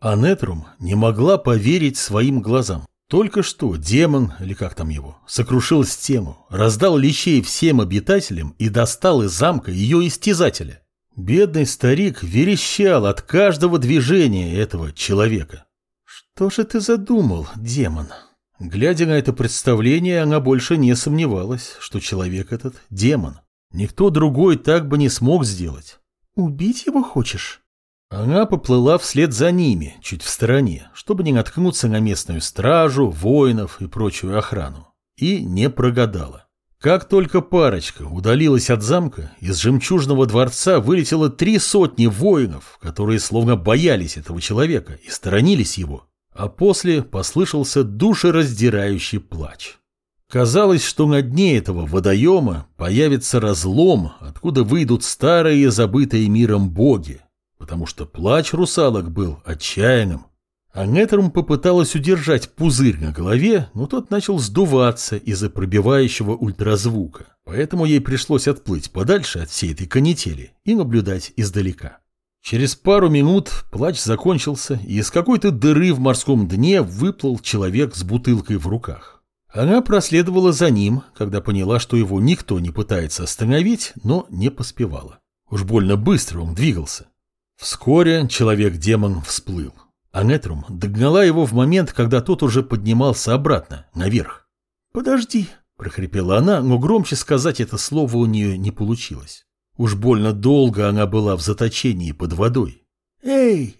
Анетрум не могла поверить своим глазам. Только что демон, или как там его, сокрушил стену, раздал лещей всем обитателям и достал из замка ее истязателя. Бедный старик верещал от каждого движения этого человека. «Что же ты задумал, демон?» Глядя на это представление, она больше не сомневалась, что человек этот – демон. Никто другой так бы не смог сделать. «Убить его хочешь?» Она поплыла вслед за ними, чуть в стороне, чтобы не наткнуться на местную стражу, воинов и прочую охрану. И не прогадала. Как только парочка удалилась от замка, из жемчужного дворца вылетело три сотни воинов, которые словно боялись этого человека и сторонились его. А после послышался душераздирающий плач. Казалось, что на дне этого водоема появится разлом, откуда выйдут старые забытые миром боги, потому что плач русалок был отчаянным. А Нетрум попыталась удержать пузырь на голове, но тот начал сдуваться из-за пробивающего ультразвука, поэтому ей пришлось отплыть подальше от всей этой канители и наблюдать издалека. Через пару минут плач закончился, и из какой-то дыры в морском дне выплыл человек с бутылкой в руках. Она проследовала за ним, когда поняла, что его никто не пытается остановить, но не поспевала. Уж больно быстро он двигался. Вскоре человек-демон всплыл. Анетрум догнала его в момент, когда тот уже поднимался обратно, наверх. «Подожди», – прохрипела она, но громче сказать это слово у нее не получилось. Уж больно долго она была в заточении под водой. «Эй,